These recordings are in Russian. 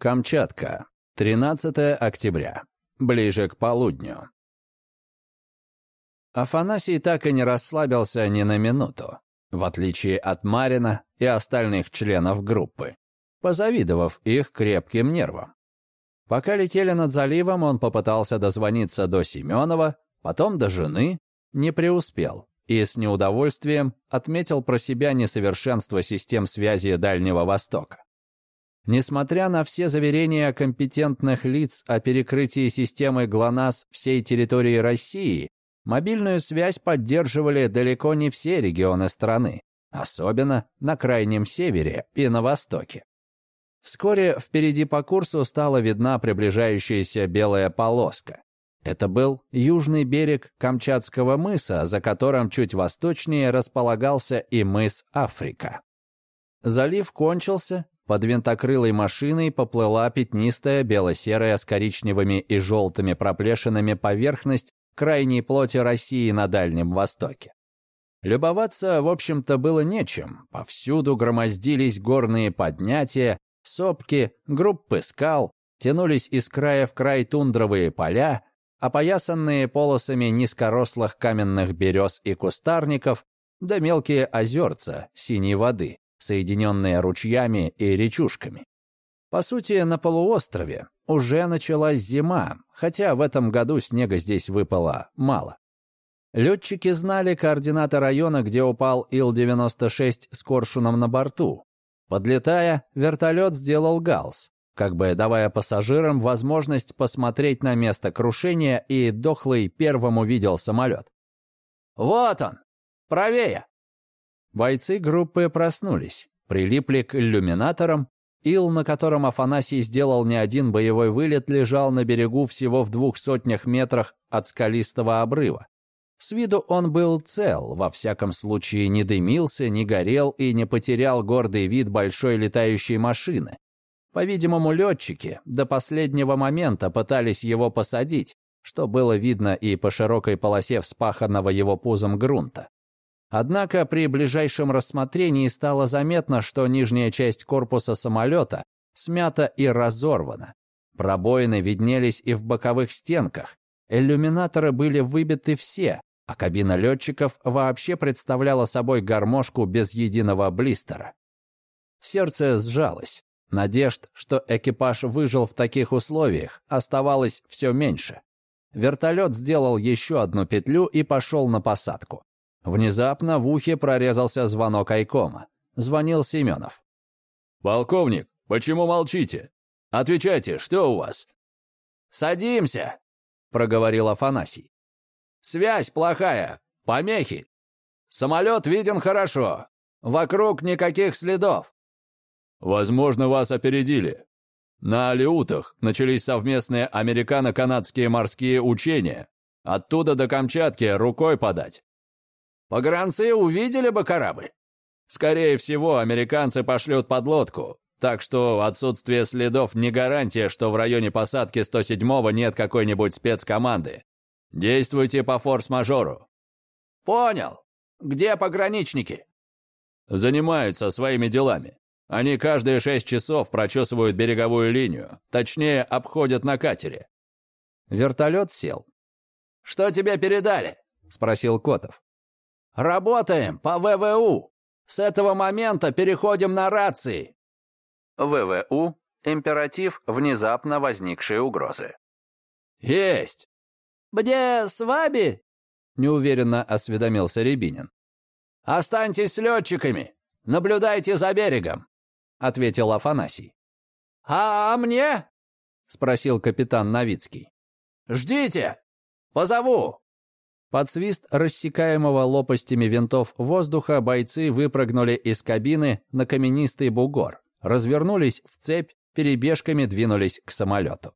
Камчатка. 13 октября. Ближе к полудню. Афанасий так и не расслабился ни на минуту, в отличие от Марина и остальных членов группы, позавидовав их крепким нервам. Пока летели над заливом, он попытался дозвониться до Семенова, потом до жены, не преуспел и с неудовольствием отметил про себя несовершенство систем связи Дальнего Востока. Несмотря на все заверения компетентных лиц о перекрытии системы ГЛОНАСС всей территории России, мобильную связь поддерживали далеко не все регионы страны, особенно на Крайнем Севере и на Востоке. Вскоре впереди по курсу стала видна приближающаяся белая полоска. Это был южный берег Камчатского мыса, за которым чуть восточнее располагался и мыс Африка. Залив кончился, под винтокрылой машиной поплыла пятнистая бело-серая с коричневыми и желтыми проплешинами поверхность крайней плоти России на Дальнем Востоке. Любоваться, в общем-то, было нечем. Повсюду громоздились горные поднятия, сопки, группы скал, тянулись из края в край тундровые поля, опоясанные полосами низкорослых каменных берез и кустарников, да мелкие озерца синей воды, соединенные ручьями и речушками. По сути, на полуострове уже началась зима, хотя в этом году снега здесь выпало мало. Летчики знали координаты района, где упал Ил-96 с коршуном на борту. Подлетая, вертолет сделал галс, как бы давая пассажирам возможность посмотреть на место крушения, и Дохлый первым увидел самолет. «Вот он! Правее!» Бойцы группы проснулись, прилипли к иллюминаторам. Ил, на котором Афанасий сделал не один боевой вылет, лежал на берегу всего в двух сотнях метрах от скалистого обрыва. С виду он был цел, во всяком случае не дымился, не горел и не потерял гордый вид большой летающей машины. По-видимому, летчики до последнего момента пытались его посадить, что было видно и по широкой полосе вспаханного его пузом грунта. Однако при ближайшем рассмотрении стало заметно, что нижняя часть корпуса самолета смята и разорвана. Пробоины виднелись и в боковых стенках. Иллюминаторы были выбиты все, а кабина летчиков вообще представляла собой гармошку без единого блистера. Сердце сжалось. Надежд, что экипаж выжил в таких условиях, оставалось все меньше. Вертолет сделал еще одну петлю и пошел на посадку. Внезапно в ухе прорезался звонок Айкома. Звонил Семенов. «Полковник, почему молчите? Отвечайте, что у вас?» «Садимся», — проговорил Афанасий. «Связь плохая, помехи. Самолет виден хорошо. Вокруг никаких следов. Возможно, вас опередили. На Алиутах начались совместные американо-канадские морские учения. Оттуда до Камчатки рукой подать. Погранцы увидели бы корабль? Скорее всего, американцы пошлют подлодку. Так что отсутствие следов не гарантия, что в районе посадки 107-го нет какой-нибудь спецкоманды. Действуйте по форс-мажору. Понял. Где пограничники? Занимаются своими делами. Они каждые шесть часов прочесывают береговую линию, точнее, обходят на катере. Вертолет сел. «Что тебе передали?» — спросил Котов. «Работаем по ВВУ. С этого момента переходим на рации». ВВУ — императив внезапно возникшей угрозы. «Есть!» «Где с вами?» — неуверенно осведомился Рябинин. «Останьтесь с летчиками. Наблюдайте за берегом. — ответил Афанасий. «А, а мне?» — спросил капитан Новицкий. «Ждите! Позову!» Под свист рассекаемого лопастями винтов воздуха бойцы выпрыгнули из кабины на каменистый бугор, развернулись в цепь, перебежками двинулись к самолету.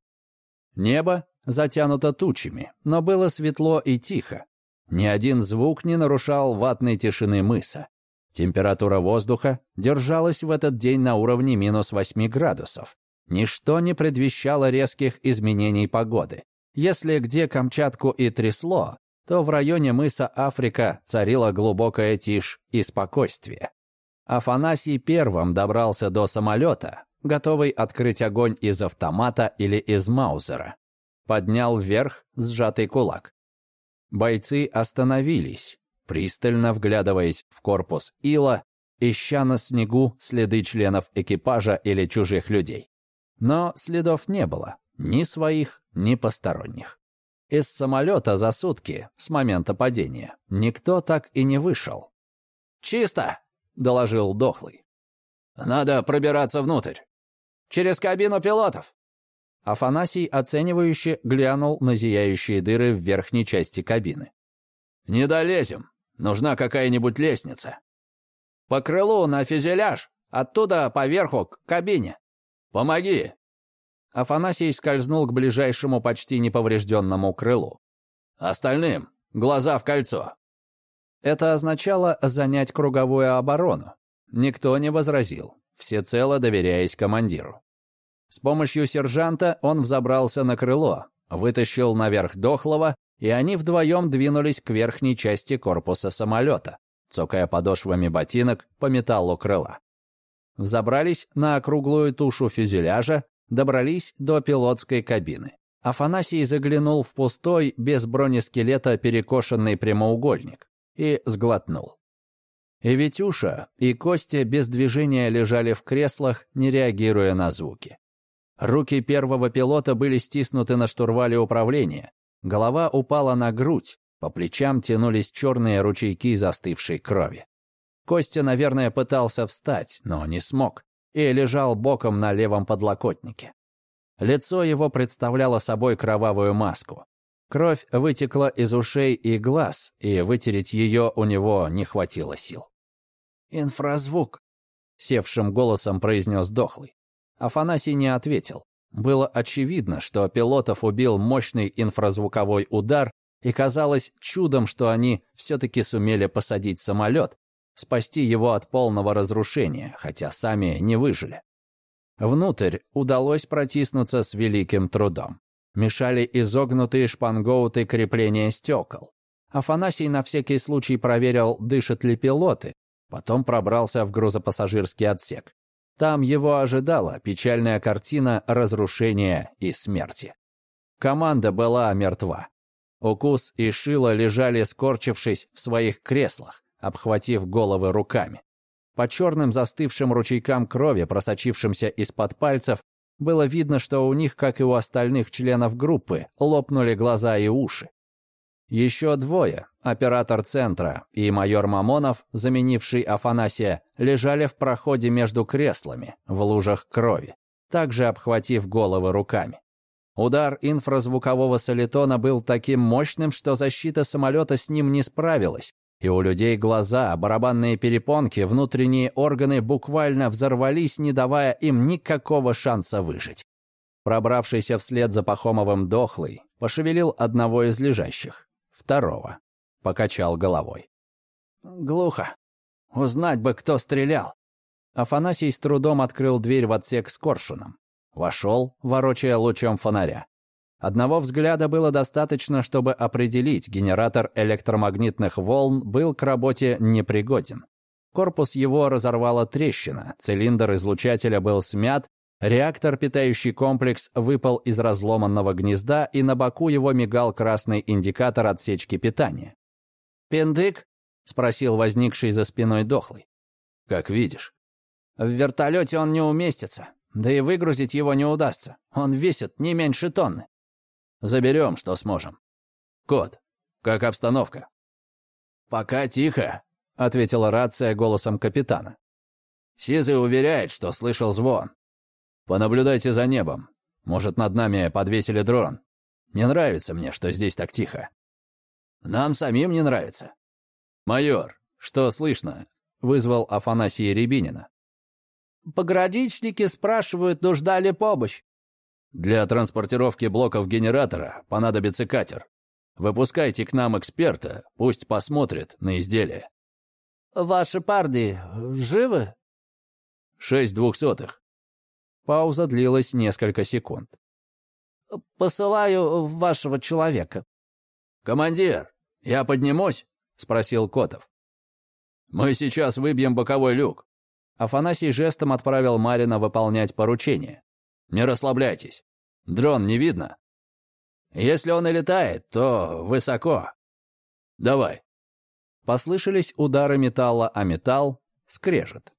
Небо затянуто тучами, но было светло и тихо. Ни один звук не нарушал ватной тишины мыса. Температура воздуха держалась в этот день на уровне минус 8 градусов. Ничто не предвещало резких изменений погоды. Если где Камчатку и трясло, то в районе мыса Африка царила глубокая тишь и спокойствие. Афанасий первым добрался до самолета, готовый открыть огонь из автомата или из маузера. Поднял вверх сжатый кулак. Бойцы остановились, пристально вглядываясь в корпус ила, ища на снегу следы членов экипажа или чужих людей. Но следов не было, ни своих, ни посторонних. Из самолета за сутки, с момента падения, никто так и не вышел. «Чисто!» — доложил Дохлый. «Надо пробираться внутрь. Через кабину пилотов!» Афанасий оценивающе глянул на зияющие дыры в верхней части кабины. «Не долезем. Нужна какая-нибудь лестница». «По крылу на фюзеляж, оттуда поверху к кабине». «Помоги!» Афанасий скользнул к ближайшему почти неповрежденному крылу. «Остальным глаза в кольцо». Это означало занять круговую оборону. Никто не возразил, всецело доверяясь командиру. С помощью сержанта он взобрался на крыло, вытащил наверх дохлого, и они вдвоем двинулись к верхней части корпуса самолета, цокая подошвами ботинок по металлу крыла. Взобрались на округлую тушу фюзеляжа, добрались до пилотской кабины. Афанасий заглянул в пустой, без бронескелета перекошенный прямоугольник и сглотнул. И Витюша, и Костя без движения лежали в креслах, не реагируя на звуки. Руки первого пилота были стиснуты на штурвале управления, голова упала на грудь, по плечам тянулись черные ручейки застывшей крови. Костя, наверное, пытался встать, но не смог, и лежал боком на левом подлокотнике. Лицо его представляло собой кровавую маску. Кровь вытекла из ушей и глаз, и вытереть ее у него не хватило сил. «Инфразвук», — севшим голосом произнес Дохлый. Афанасий не ответил. Было очевидно, что пилотов убил мощный инфразвуковой удар, и казалось чудом, что они все-таки сумели посадить самолет, спасти его от полного разрушения, хотя сами не выжили. Внутрь удалось протиснуться с великим трудом мешали изогнутые шпангоуты крепления стекол. Афанасий на всякий случай проверил, дышат ли пилоты, потом пробрался в грузопассажирский отсек. Там его ожидала печальная картина разрушения и смерти. Команда была мертва. Укус и Шила лежали, скорчившись в своих креслах, обхватив головы руками. По черным застывшим ручейкам крови, просочившимся из-под пальцев, было видно, что у них, как и у остальных членов группы, лопнули глаза и уши. Еще двое, оператор центра и майор Мамонов, заменивший Афанасия, лежали в проходе между креслами, в лужах крови, также обхватив головы руками. Удар инфразвукового солитона был таким мощным, что защита самолета с ним не справилась, и у людей глаза, барабанные перепонки, внутренние органы буквально взорвались, не давая им никакого шанса выжить. Пробравшийся вслед за Пахомовым дохлый, пошевелил одного из лежащих, второго. Покачал головой. «Глухо. Узнать бы, кто стрелял». Афанасий с трудом открыл дверь в отсек с коршуном. Вошел, ворочая лучом фонаря. Одного взгляда было достаточно, чтобы определить, генератор электромагнитных волн был к работе непригоден. Корпус его разорвала трещина, цилиндр излучателя был смят, реактор, питающий комплекс, выпал из разломанного гнезда, и на боку его мигал красный индикатор отсечки питания. «Пиндык?» — спросил возникший за спиной дохлый. «Как видишь». «В вертолете он не уместится, да и выгрузить его не удастся. Он весит не меньше тонны». Заберем, что сможем. Кот, как обстановка?» «Пока тихо», — ответила рация голосом капитана. «Сизый уверяет, что слышал звон. Понаблюдайте за небом. Может, над нами подвесили дрон. Не нравится мне, что здесь так тихо. Нам самим не нравится. Майор, что слышно?» — вызвал Афанасия Рябинина. «Пограничники спрашивают, нужда ли помощь. Для транспортировки блоков генератора понадобится катер. Выпускайте к нам эксперта, пусть посмотрит на изделие. Ваши парни живы? Шесть двухсотых. Пауза длилась несколько секунд. «Посылаю вашего человека». «Командир, я поднимусь?» — спросил Котов. «Мы сейчас выбьем боковой люк». Афанасий жестом отправил Марина выполнять поручение. «Не расслабляйтесь. Дрон не видно. Если он и летает, то высоко. Давай». Послышались удары металла о металл, скрежет.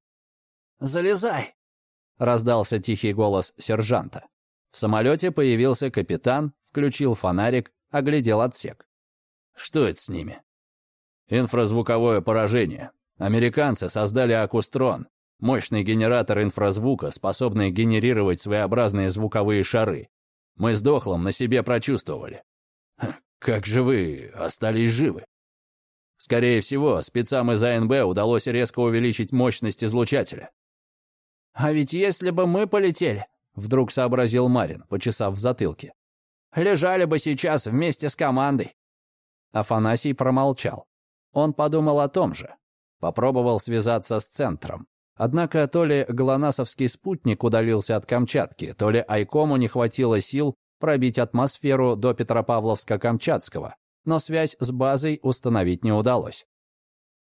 «Залезай!» — раздался тихий голос сержанта. В самолете появился капитан, включил фонарик, оглядел отсек. «Что это с ними?» «Инфразвуковое поражение. Американцы создали акустрон, мощный генератор инфразвука, способный генерировать своеобразные звуковые шары. Мы с Дохлом на себе прочувствовали. Как же вы остались живы? Скорее всего, спецам из АНБ удалось резко увеличить мощность излучателя. «А ведь если бы мы полетели», — вдруг сообразил Марин, почесав в затылке, «лежали бы сейчас вместе с командой». Афанасий промолчал. Он подумал о том же. Попробовал связаться с центром. Однако то ли ГЛОНАССовский спутник удалился от Камчатки, то ли Айкому не хватило сил пробить атмосферу до Петропавловска-Камчатского, но связь с базой установить не удалось.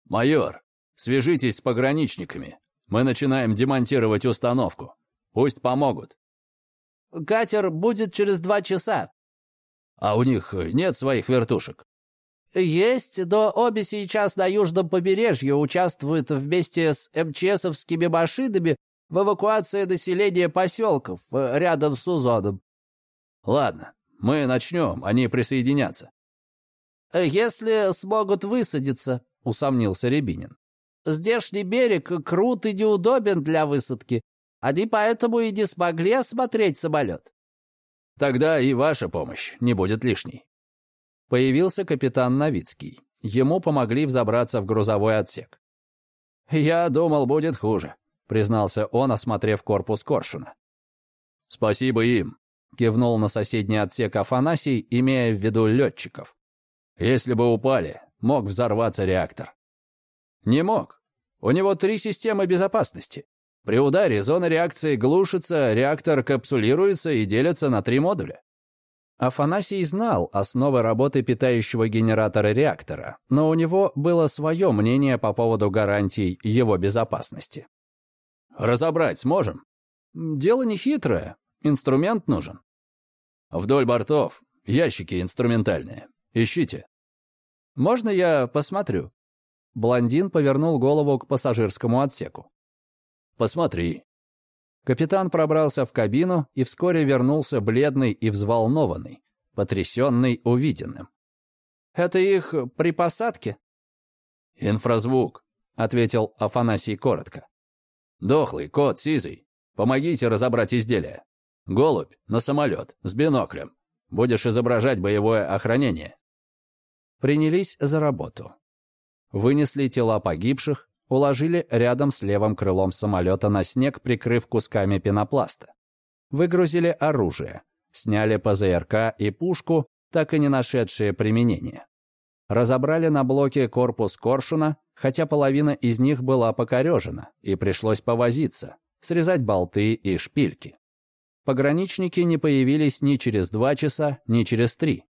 «Майор, свяжитесь с пограничниками. Мы начинаем демонтировать установку. Пусть помогут». «Катер будет через два часа». «А у них нет своих вертушек?» «Есть, но обе сейчас на южном побережье участвуют вместе с МЧСовскими машинами в эвакуации населения поселков э, рядом с Узоном». «Ладно, мы начнем, они присоединятся». «Если смогут высадиться», — усомнился Рябинин. «Здешний берег крут и неудобен для высадки. Они поэтому и не смогли осмотреть самолет». «Тогда и ваша помощь не будет лишней». Появился капитан Новицкий. Ему помогли взобраться в грузовой отсек. «Я думал, будет хуже», — признался он, осмотрев корпус Коршуна. «Спасибо им», — кивнул на соседний отсек Афанасий, имея в виду летчиков. «Если бы упали, мог взорваться реактор». «Не мог. У него три системы безопасности. При ударе зона реакции глушится, реактор капсулируется и делится на три модуля. Афанасий знал основы работы питающего генератора реактора, но у него было свое мнение по поводу гарантий его безопасности. «Разобрать сможем?» «Дело не хитрое. Инструмент нужен». «Вдоль бортов. Ящики инструментальные. Ищите». «Можно я посмотрю?» Блондин повернул голову к пассажирскому отсеку. «Посмотри», Капитан пробрался в кабину и вскоре вернулся бледный и взволнованный, потрясенный увиденным. «Это их при посадке?» «Инфразвук», — ответил Афанасий коротко. «Дохлый, кот, сизый, помогите разобрать изделие. Голубь на самолет, с биноклем. Будешь изображать боевое охранение». Принялись за работу. Вынесли тела погибших, уложили рядом с левым крылом самолета на снег, прикрыв кусками пенопласта. Выгрузили оружие, сняли ПЗРК и пушку, так и не нашедшие применения. Разобрали на блоке корпус коршуна, хотя половина из них была покорежена, и пришлось повозиться, срезать болты и шпильки. Пограничники не появились ни через два часа, ни через три.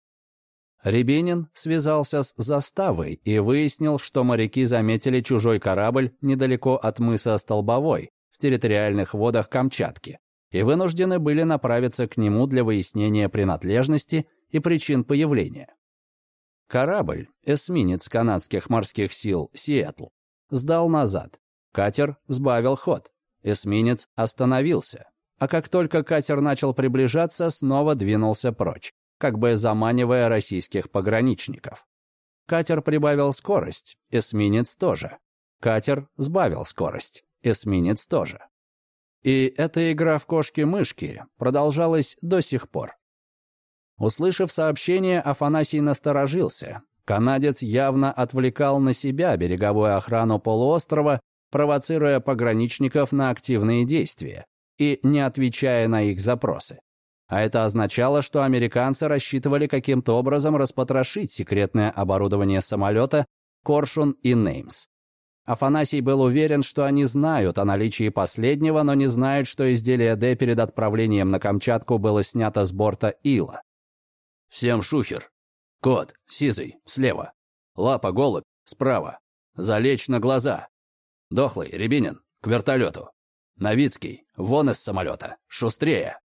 Рябинин связался с заставой и выяснил, что моряки заметили чужой корабль недалеко от мыса Столбовой в территориальных водах Камчатки и вынуждены были направиться к нему для выяснения принадлежности и причин появления. Корабль, эсминец канадских морских сил «Сиэтл», сдал назад. Катер сбавил ход. Эсминец остановился. А как только катер начал приближаться, снова двинулся прочь как бы заманивая российских пограничников. Катер прибавил скорость, эсминец тоже. Катер сбавил скорость, эсминец тоже. И эта игра в кошки-мышки продолжалась до сих пор. Услышав сообщение, Афанасий насторожился. Канадец явно отвлекал на себя береговую охрану полуострова, провоцируя пограничников на активные действия и не отвечая на их запросы. А это означало, что американцы рассчитывали каким-то образом распотрошить секретное оборудование самолета «Коршун» и «Неймс». Афанасий был уверен, что они знают о наличии последнего, но не знают, что изделие «Д» перед отправлением на Камчатку было снято с борта «Ила». «Всем шухер. Кот, сизый, слева. Лапа, голубь, справа. Залечь на глаза. Дохлый, Рябинин, к вертолету. Новицкий, вон из самолета, шустрее.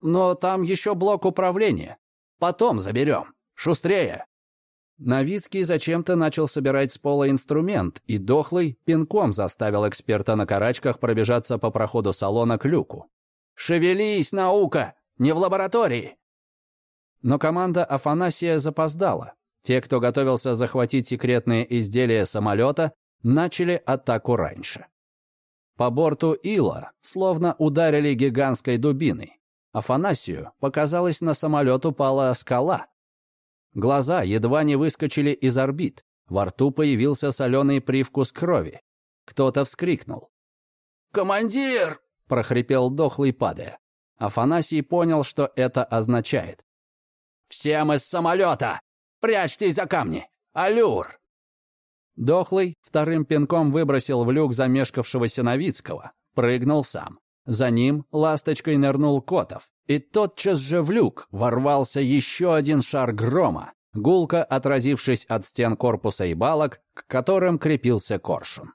Но там еще блок управления. Потом заберем. Шустрее. Новицкий зачем-то начал собирать с пола инструмент, и дохлый пинком заставил эксперта на карачках пробежаться по проходу салона к люку. «Шевелись, наука! Не в лаборатории!» Но команда Афанасия запоздала. Те, кто готовился захватить секретные изделия самолета, начали атаку раньше. По борту Ила словно ударили гигантской дубиной. Афанасию показалось, на самолет упала скала, Глаза едва не выскочили из орбит. Во рту появился соленый привкус крови. Кто-то вскрикнул. «Командир!» – прохрипел дохлый, падая. Афанасий понял, что это означает. «Всем из самолета! Прячьтесь за камни! Алюр!» Дохлый вторым пинком выбросил в люк замешкавшегося Новицкого, прыгнул сам. За ним ласточкой нырнул Котов, и тотчас же в люк ворвался еще один шар грома, гулко отразившись от стен корпуса и балок, к которым крепился коршун.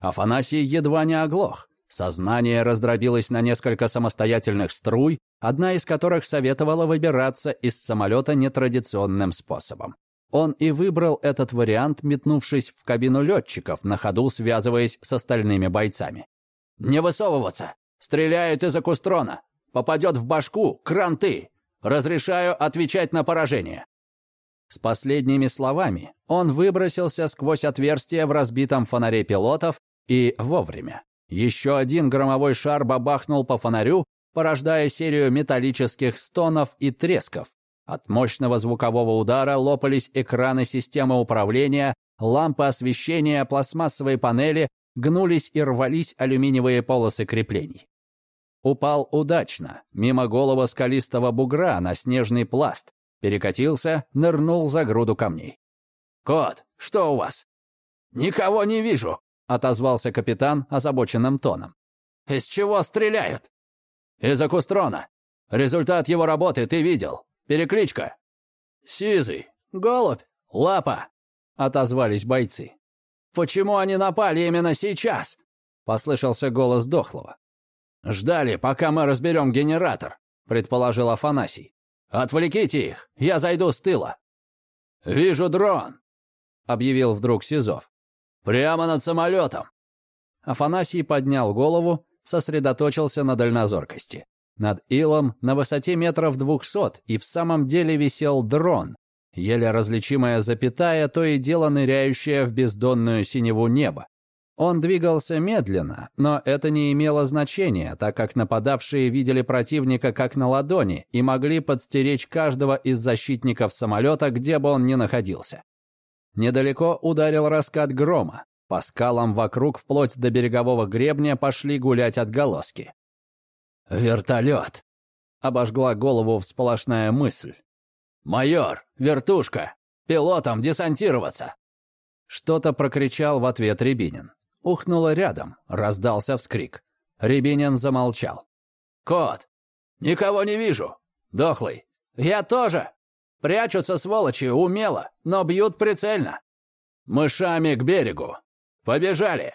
Афанасий едва не оглох. Сознание раздробилось на несколько самостоятельных струй, одна из которых советовала выбираться из самолета нетрадиционным способом. Он и выбрал этот вариант, метнувшись в кабину летчиков, на ходу связываясь с остальными бойцами. «Не высовываться! Стреляют из акустрона. Попадет в башку — кранты. Разрешаю отвечать на поражение». С последними словами он выбросился сквозь отверстие в разбитом фонаре пилотов и вовремя. Еще один громовой шар бабахнул по фонарю, порождая серию металлических стонов и тресков. От мощного звукового удара лопались экраны системы управления, лампы освещения, пластмассовые панели, гнулись и рвались алюминиевые полосы креплений. Упал удачно, мимо голого скалистого бугра на снежный пласт. Перекатился, нырнул за груду камней. «Кот, что у вас?» «Никого не вижу», — отозвался капитан озабоченным тоном. «Из чего стреляют?» «Из акустрона. Результат его работы ты видел. Перекличка». «Сизый, голубь, лапа», — отозвались бойцы. «Почему они напали именно сейчас?» — послышался голос Дохлого. «Ждали, пока мы разберем генератор», — предположил Афанасий. «Отвлеките их, я зайду с тыла». «Вижу дрон», — объявил вдруг Сизов. «Прямо над самолетом». Афанасий поднял голову, сосредоточился на дальнозоркости. Над Илом на высоте метров двухсот и в самом деле висел дрон, еле различимая запятая, то и дело ныряющая в бездонную синеву неба. Он двигался медленно, но это не имело значения, так как нападавшие видели противника как на ладони и могли подстеречь каждого из защитников самолета, где бы он ни находился. Недалеко ударил раскат грома. По скалам вокруг, вплоть до берегового гребня, пошли гулять отголоски. «Вертолет!» — обожгла голову всполошная мысль. «Майор! Вертушка! Пилотам десантироваться!» Что-то прокричал в ответ Рябинин. Ухнуло рядом, раздался вскрик. Рябинин замолчал. «Кот! Никого не вижу! Дохлый! Я тоже! Прячутся сволочи умело, но бьют прицельно! Мышами к берегу! Побежали!»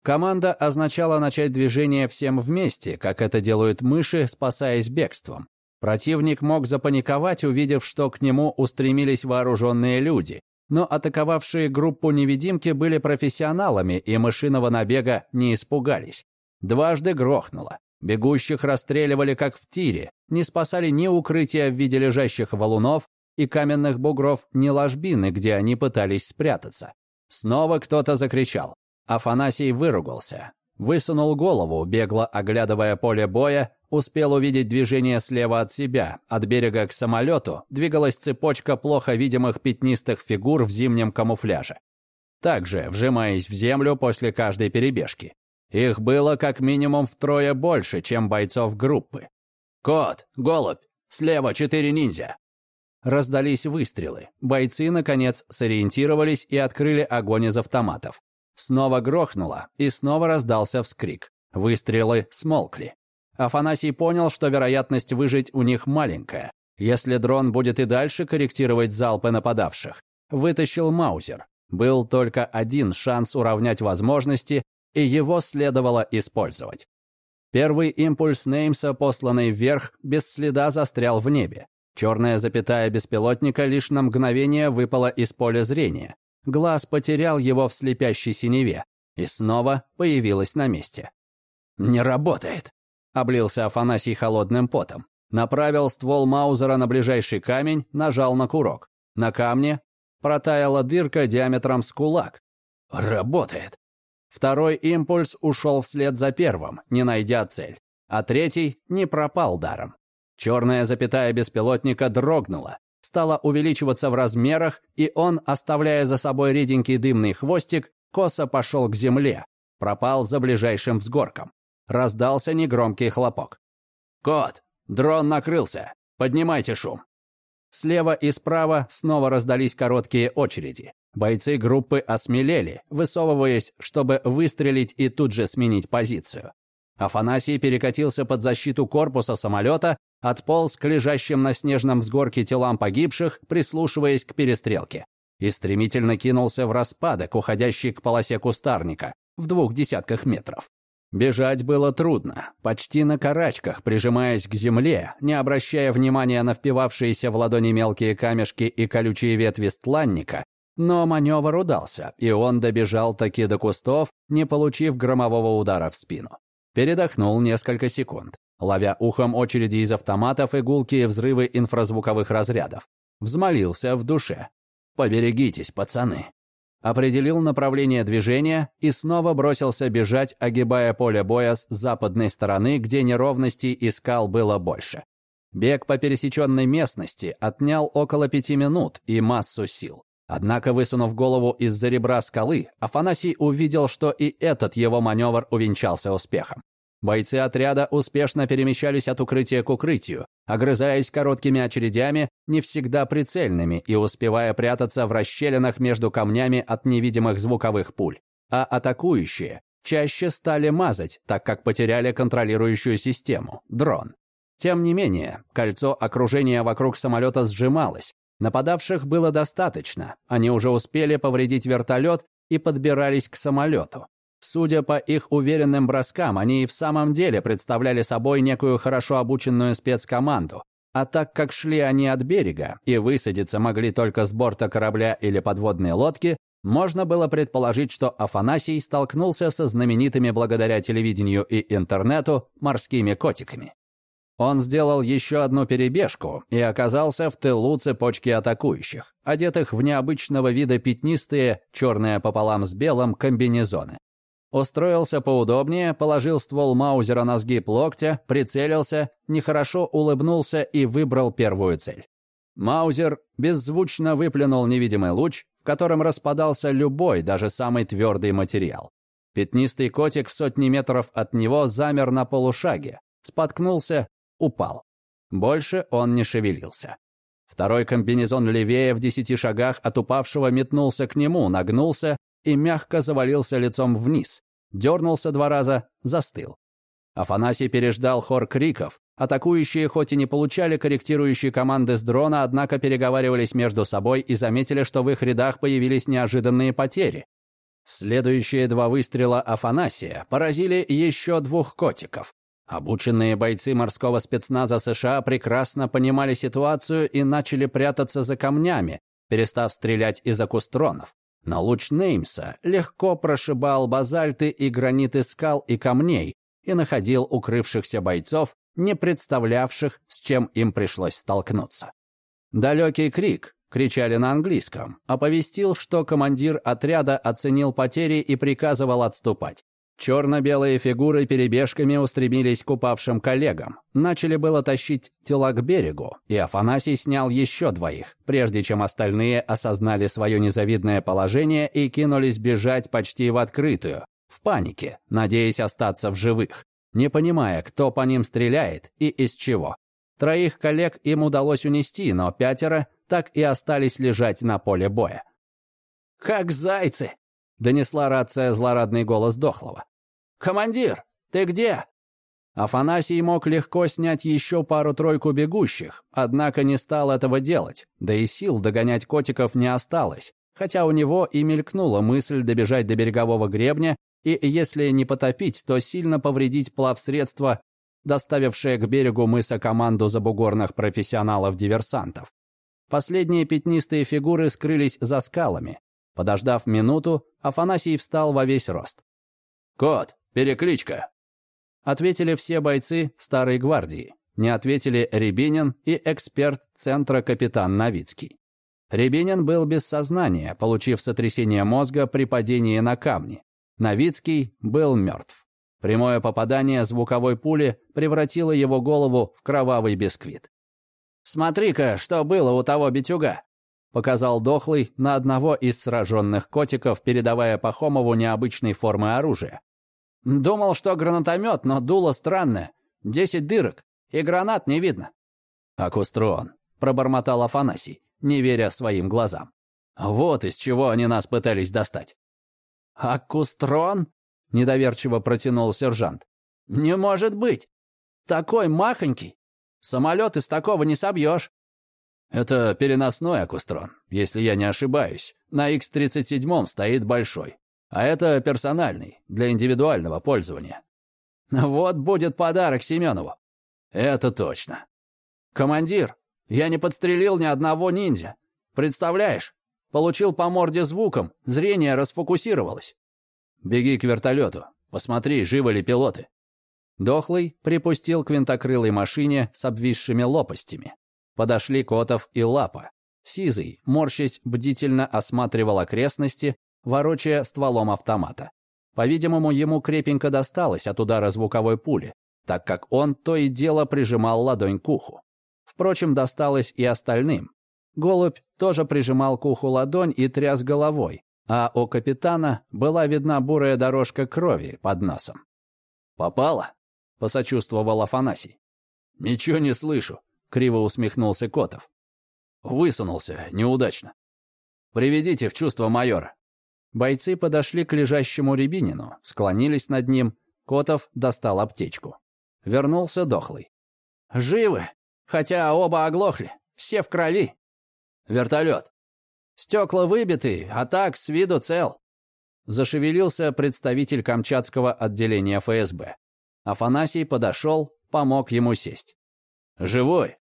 Команда означала начать движение всем вместе, как это делают мыши, спасаясь бегством. Противник мог запаниковать, увидев, что к нему устремились вооруженные люди, но атаковавшие группу невидимки были профессионалами и мышиного набега не испугались. Дважды грохнуло. Бегущих расстреливали как в тире, не спасали ни укрытия в виде лежащих валунов и каменных бугров, ни ложбины, где они пытались спрятаться. Снова кто-то закричал. Афанасий выругался. Высунул голову, бегло оглядывая поле боя, успел увидеть движение слева от себя. От берега к самолету двигалась цепочка плохо видимых пятнистых фигур в зимнем камуфляже. Также вжимаясь в землю после каждой перебежки. Их было как минимум втрое больше, чем бойцов группы. «Кот! Голубь! Слева четыре ниндзя!» Раздались выстрелы. Бойцы, наконец, сориентировались и открыли огонь из автоматов. Снова грохнуло, и снова раздался вскрик. Выстрелы смолкли. Афанасий понял, что вероятность выжить у них маленькая, если дрон будет и дальше корректировать залпы нападавших. Вытащил Маузер. Был только один шанс уравнять возможности, и его следовало использовать. Первый импульс Неймса, посланный вверх, без следа застрял в небе. Черная запятая беспилотника лишь на мгновение выпала из поля зрения. Глаз потерял его в слепящей синеве и снова появилась на месте. «Не работает!» — облился Афанасий холодным потом. Направил ствол Маузера на ближайший камень, нажал на курок. На камне протаяла дырка диаметром с кулак. «Работает!» Второй импульс ушел вслед за первым, не найдя цель, а третий не пропал даром. Черная запятая беспилотника дрогнула, стала увеличиваться в размерах, и он, оставляя за собой реденький дымный хвостик, косо пошел к земле, пропал за ближайшим взгорком. Раздался негромкий хлопок. «Кот, дрон накрылся! Поднимайте шум!» Слева и справа снова раздались короткие очереди. Бойцы группы осмелели, высовываясь, чтобы выстрелить и тут же сменить позицию. Афанасий перекатился под защиту корпуса самолета, отполз к лежащим на снежном взгорке телам погибших, прислушиваясь к перестрелке, и стремительно кинулся в распадок, уходящий к полосе кустарника, в двух десятках метров. Бежать было трудно, почти на карачках, прижимаясь к земле, не обращая внимания на впивавшиеся в ладони мелкие камешки и колючие ветви стланника, но маневр удался, и он добежал таки до кустов, не получив громового удара в спину. Передохнул несколько секунд, ловя ухом очереди из автоматов и гулкие взрывы инфразвуковых разрядов. Взмолился в душе. «Поберегитесь, пацаны». Определил направление движения и снова бросился бежать, огибая поле боя с западной стороны, где неровностей и скал было больше. Бег по пересеченной местности отнял около пяти минут и массу сил. Однако, высунув голову из-за ребра скалы, Афанасий увидел, что и этот его маневр увенчался успехом. Бойцы отряда успешно перемещались от укрытия к укрытию, огрызаясь короткими очередями, не всегда прицельными и успевая прятаться в расщелинах между камнями от невидимых звуковых пуль. А атакующие чаще стали мазать, так как потеряли контролирующую систему – дрон. Тем не менее, кольцо окружения вокруг самолета сжималось, Нападавших было достаточно, они уже успели повредить вертолет и подбирались к самолету. Судя по их уверенным броскам, они и в самом деле представляли собой некую хорошо обученную спецкоманду. А так как шли они от берега и высадиться могли только с борта корабля или подводной лодки, можно было предположить, что Афанасий столкнулся со знаменитыми благодаря телевидению и интернету морскими котиками. Он сделал еще одну перебежку и оказался в тылу цепочки атакующих, одетых в необычного вида пятнистые, черные пополам с белым, комбинезоны. Устроился поудобнее, положил ствол Маузера на сгиб локтя, прицелился, нехорошо улыбнулся и выбрал первую цель. Маузер беззвучно выплюнул невидимый луч, в котором распадался любой, даже самый твердый материал. Пятнистый котик в сотни метров от него замер на полушаге, споткнулся упал. Больше он не шевелился. Второй комбинезон левее в десяти шагах от упавшего метнулся к нему, нагнулся и мягко завалился лицом вниз. Дернулся два раза, застыл. Афанасий переждал хор криков. Атакующие хоть и не получали корректирующие команды с дрона, однако переговаривались между собой и заметили, что в их рядах появились неожиданные потери. Следующие два выстрела Афанасия поразили еще двух котиков. Обученные бойцы морского спецназа США прекрасно понимали ситуацию и начали прятаться за камнями, перестав стрелять из акустронов. Но луч Неймса легко прошибал базальты и граниты скал и камней и находил укрывшихся бойцов, не представлявших, с чем им пришлось столкнуться. Далекий крик, кричали на английском, оповестил, что командир отряда оценил потери и приказывал отступать. Черно-белые фигуры перебежками устремились к упавшим коллегам. Начали было тащить тела к берегу, и Афанасий снял еще двоих, прежде чем остальные осознали свое незавидное положение и кинулись бежать почти в открытую, в панике, надеясь остаться в живых, не понимая, кто по ним стреляет и из чего. Троих коллег им удалось унести, но пятеро так и остались лежать на поле боя. «Как зайцы!» — донесла рация злорадный голос Дохлого. «Командир, ты где?» Афанасий мог легко снять еще пару-тройку бегущих, однако не стал этого делать, да и сил догонять котиков не осталось, хотя у него и мелькнула мысль добежать до берегового гребня и, если не потопить, то сильно повредить плавсредство, доставившее к берегу мыса команду забугорных профессионалов-диверсантов. Последние пятнистые фигуры скрылись за скалами. Подождав минуту, Афанасий встал во весь рост. «Кот, перекличка!» Ответили все бойцы Старой гвардии. Не ответили Рябинин и эксперт центра капитан Новицкий. Рябинин был без сознания, получив сотрясение мозга при падении на камни. Новицкий был мертв. Прямое попадание звуковой пули превратило его голову в кровавый бисквит. «Смотри-ка, что было у того битюга!» Показал Дохлый на одного из сраженных котиков, передавая Пахомову необычной формы оружия. «Думал, что гранатомет, но дуло странное. Десять дырок, и гранат не видно». «Акустрон», — пробормотал Афанасий, не веря своим глазам. «Вот из чего они нас пытались достать». «Акустрон?» — недоверчиво протянул сержант. «Не может быть! Такой махонький! Самолет из такого не собьешь!» Это переносной акустрон, если я не ошибаюсь. На X-37 стоит большой. А это персональный, для индивидуального пользования. Вот будет подарок Семенову. Это точно. Командир, я не подстрелил ни одного ниндзя. Представляешь? Получил по морде звуком, зрение расфокусировалось. Беги к вертолету. Посмотри, живы ли пилоты. Дохлый припустил к винтокрылой машине с обвисшими лопастями. Подошли Котов и Лапа. Сизый, морщась, бдительно осматривал окрестности, ворочая стволом автомата. По-видимому, ему крепенько досталось от удара звуковой пули, так как он то и дело прижимал ладонь к уху. Впрочем, досталось и остальным. Голубь тоже прижимал к уху ладонь и тряс головой, а у капитана была видна бурая дорожка крови под носом. «Попало?» — посочувствовал Афанасий. «Ничего не слышу», Криво усмехнулся Котов. Высунулся, неудачно. Приведите в чувство майора. Бойцы подошли к лежащему Рябинину, склонились над ним. Котов достал аптечку. Вернулся дохлый. «Живы, хотя оба оглохли, все в крови. Вертолет. Стекла выбиты, а так с виду цел». Зашевелился представитель Камчатского отделения ФСБ. Афанасий подошел, помог ему сесть. «Живой?»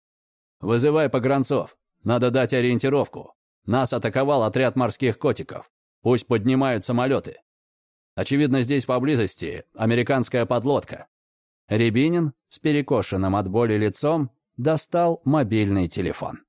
«Вызывай погранцов. Надо дать ориентировку. Нас атаковал отряд морских котиков. Пусть поднимают самолеты. Очевидно, здесь поблизости американская подлодка». Рябинин с перекошенным от боли лицом достал мобильный телефон.